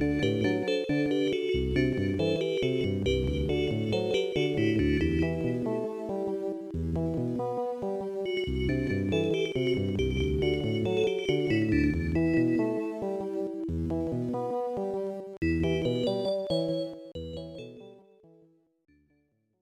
you